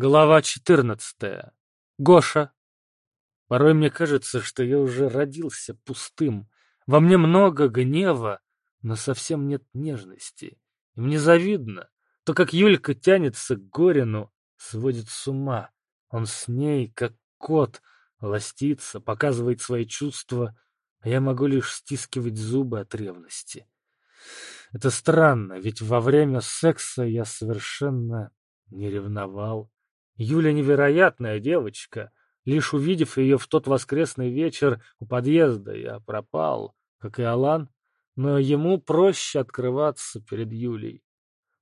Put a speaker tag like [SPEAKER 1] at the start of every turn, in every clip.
[SPEAKER 1] Глава 14. Гоша. Порой мне кажется, что я уже родился пустым. Во мне много гнева, но совсем нет нежности. И мне завидно. То, как Юлька тянется к Горину, сводит с ума. Он с ней, как кот, ластится, показывает свои чувства, а я могу лишь стискивать зубы от ревности. Это странно, ведь во время секса я совершенно не ревновал. Юля невероятная девочка. Лишь увидев ее в тот воскресный вечер у подъезда, я пропал, как и Алан, но ему проще открываться перед Юлей.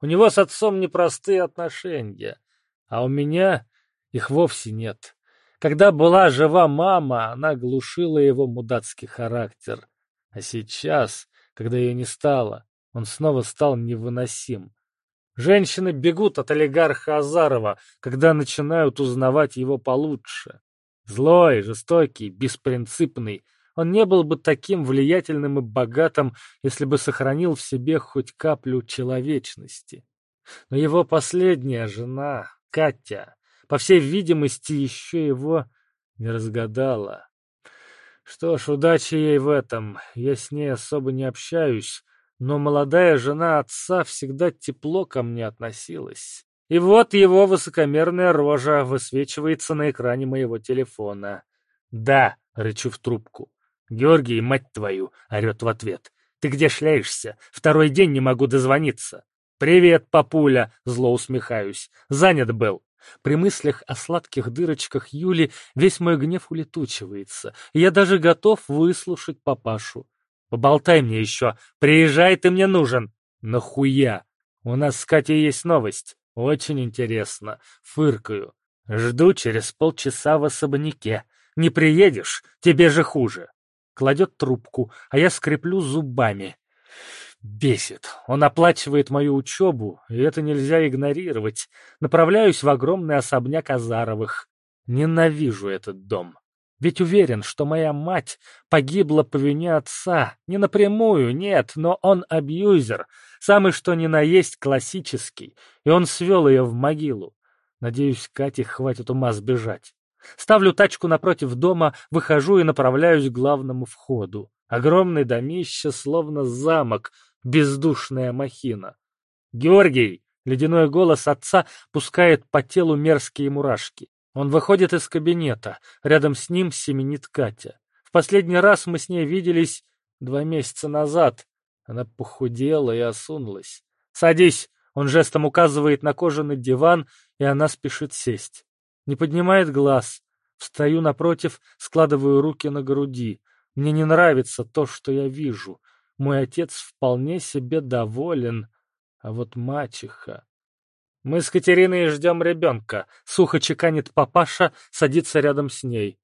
[SPEAKER 1] У него с отцом непростые отношения, а у меня их вовсе нет. Когда была жива мама, она глушила его мудацкий характер. А сейчас, когда ее не стало, он снова стал невыносим. Женщины бегут от олигарха Азарова, когда начинают узнавать его получше. Злой, жестокий, беспринципный. Он не был бы таким влиятельным и богатым, если бы сохранил в себе хоть каплю человечности. Но его последняя жена, Катя, по всей видимости, еще его не разгадала. Что ж, удачи ей в этом. Я с ней особо не общаюсь, но молодая жена отца всегда тепло ко мне относилась. И вот его высокомерная рожа высвечивается на экране моего телефона. «Да», — рычу в трубку. «Георгий, мать твою!» — орет в ответ. «Ты где шляешься? Второй день не могу дозвониться». «Привет, папуля!» — зло усмехаюсь. «Занят был». При мыслях о сладких дырочках Юли весь мой гнев улетучивается, я даже готов выслушать папашу. Поболтай мне еще. Приезжай, ты мне нужен. Нахуя? У нас с Катей есть новость. Очень интересно. Фыркаю. Жду через полчаса в особняке. Не приедешь, тебе же хуже. Кладет трубку, а я скреплю зубами. Бесит. Он оплачивает мою учебу, и это нельзя игнорировать. Направляюсь в огромный особняк Азаровых. Ненавижу этот дом. Ведь уверен, что моя мать погибла по вине отца. Не напрямую, нет, но он абьюзер. Самый что ни на есть классический. И он свел ее в могилу. Надеюсь, Кате хватит ума сбежать. Ставлю тачку напротив дома, выхожу и направляюсь к главному входу. Огромный домище, словно замок, бездушная махина. «Георгий!» — ледяной голос отца пускает по телу мерзкие мурашки. Он выходит из кабинета. Рядом с ним семенит Катя. В последний раз мы с ней виделись два месяца назад. Она похудела и осунулась. «Садись!» Он жестом указывает на кожаный диван, и она спешит сесть. Не поднимает глаз. Встаю напротив, складываю руки на груди. Мне не нравится то, что я вижу. Мой отец вполне себе доволен. А вот мачеха... Мы с Катериной ждем ребенка. Сухо чеканит папаша, садится рядом с ней.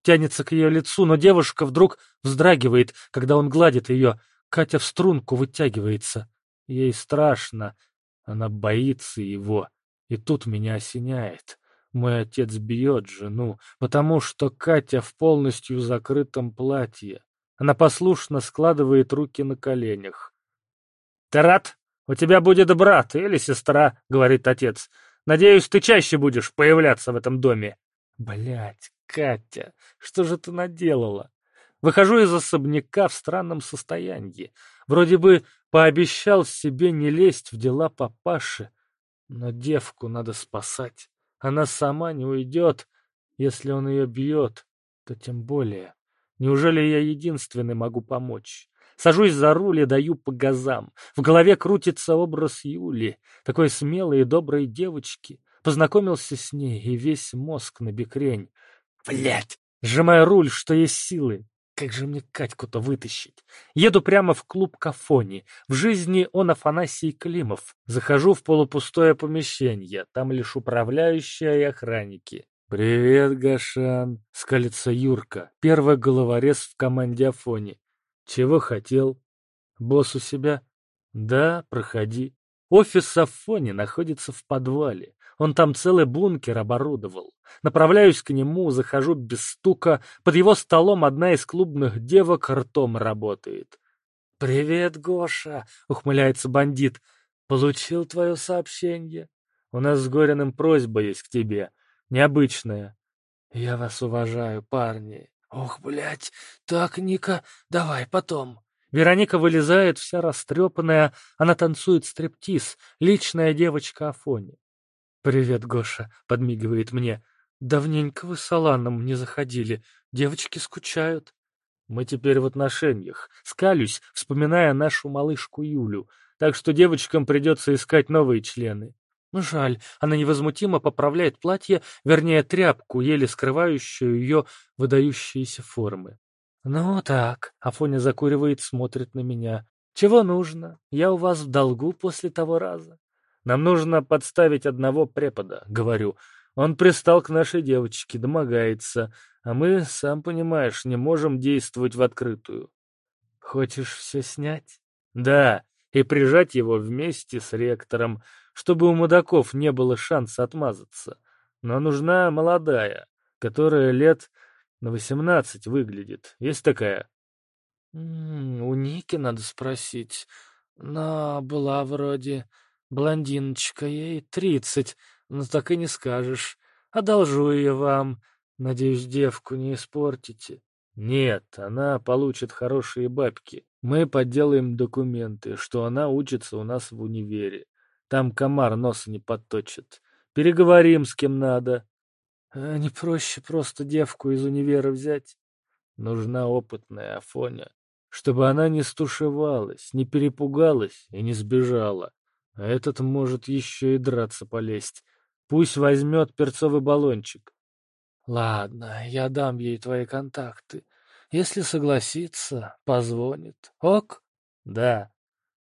[SPEAKER 1] Тянется к ее лицу, но девушка вдруг вздрагивает, когда он гладит ее. Катя в струнку вытягивается. Ей страшно. Она боится его. И тут меня осеняет. Мой отец бьет жену, потому что Катя в полностью закрытом платье. Она послушно складывает руки на коленях. «Ты рад?» «У тебя будет брат или сестра», — говорит отец. «Надеюсь, ты чаще будешь появляться в этом доме». Блять, Катя, что же ты наделала? Выхожу из особняка в странном состоянии. Вроде бы пообещал себе не лезть в дела папаши. Но девку надо спасать. Она сама не уйдет. Если он ее бьет, то тем более. Неужели я единственный могу помочь? Сажусь за руль и даю по газам. В голове крутится образ Юли, такой смелой и доброй девочки. Познакомился с ней, и весь мозг на бекрень. Блять! Сжимая руль, что есть силы. Как же мне Катьку-то вытащить? Еду прямо в клуб Кафони. В жизни он Афанасий Климов. Захожу в полупустое помещение. Там лишь управляющая и охранники. «Привет, Гашан!» — скалится Юрка, первый головорез в команде Афони. Чего хотел? Босс у себя? Да, проходи. Офис Афони находится в подвале. Он там целый бункер оборудовал. Направляюсь к нему, захожу без стука. Под его столом одна из клубных девок ртом работает. «Привет, Гоша!» — ухмыляется бандит. «Получил твое сообщение?» У нас с Гориным просьба есть к тебе. Необычная. Я вас уважаю, парни. Ох, блядь, так, Ника, давай потом. Вероника вылезает, вся растрепанная, она танцует стриптиз, личная девочка Афони. «Привет, Гоша», — подмигивает мне. «Давненько вы с Аланом не заходили, девочки скучают». Мы теперь в отношениях. Скалюсь, вспоминая нашу малышку Юлю, так что девочкам придется искать новые члены. Жаль, она невозмутимо поправляет платье, вернее, тряпку, еле скрывающую ее выдающиеся формы. «Ну так», — Афоня закуривает, смотрит на меня. «Чего нужно? Я у вас в долгу после того раза». «Нам нужно подставить одного препода», — говорю. «Он пристал к нашей девочке, домогается, а мы, сам понимаешь, не можем действовать в открытую». «Хочешь все снять?» «Да, и прижать его вместе с ректором, чтобы у мудаков не было шанса отмазаться. Но нужна молодая, которая лет на восемнадцать выглядит. Есть такая? М -м, у Ники надо спросить. Но была вроде блондиночка, ей тридцать, но так и не скажешь. Одолжу ее вам. Надеюсь, девку не испортите. Нет, она получит хорошие бабки. Мы подделаем документы, что она учится у нас в универе. Там комар носа не подточит. Переговорим с кем надо. А не проще просто девку из универа взять? Нужна опытная Афоня, чтобы она не стушевалась, не перепугалась и не сбежала. А этот может еще и драться полезть. Пусть возьмет перцовый баллончик. Ладно, я дам ей твои контакты. Если согласится, позвонит. Ок? Да.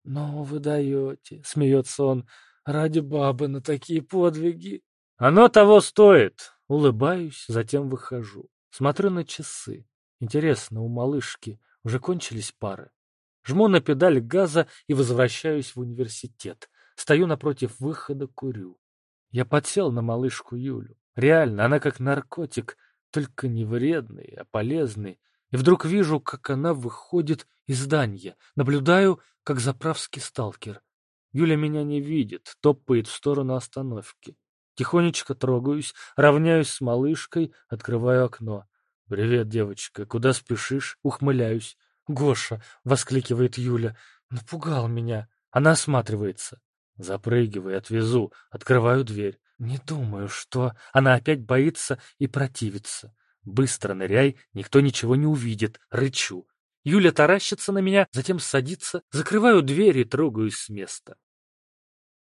[SPEAKER 1] Ну, вы даете, смеется он, ради бабы на такие подвиги. Оно того стоит. Улыбаюсь, затем выхожу. Смотрю на часы. Интересно, у малышки уже кончились пары. Жму на педаль газа и возвращаюсь в университет. Стою напротив выхода, курю. Я подсел на малышку Юлю. Реально, она как наркотик, только не вредный, а полезный. И вдруг вижу, как она выходит из здания. Наблюдаю, как заправский сталкер. Юля меня не видит, топает в сторону остановки. Тихонечко трогаюсь, равняюсь с малышкой, открываю окно. «Привет, девочка, куда спешишь?» Ухмыляюсь. «Гоша!» — воскликивает Юля. «Напугал меня!» Она осматривается. «Запрыгивай, отвезу!» Открываю дверь. Не думаю, что... Она опять боится и противится. Быстро ныряй, никто ничего не увидит. Рычу. Юля таращится на меня, затем садится, закрываю дверь и трогаюсь с места.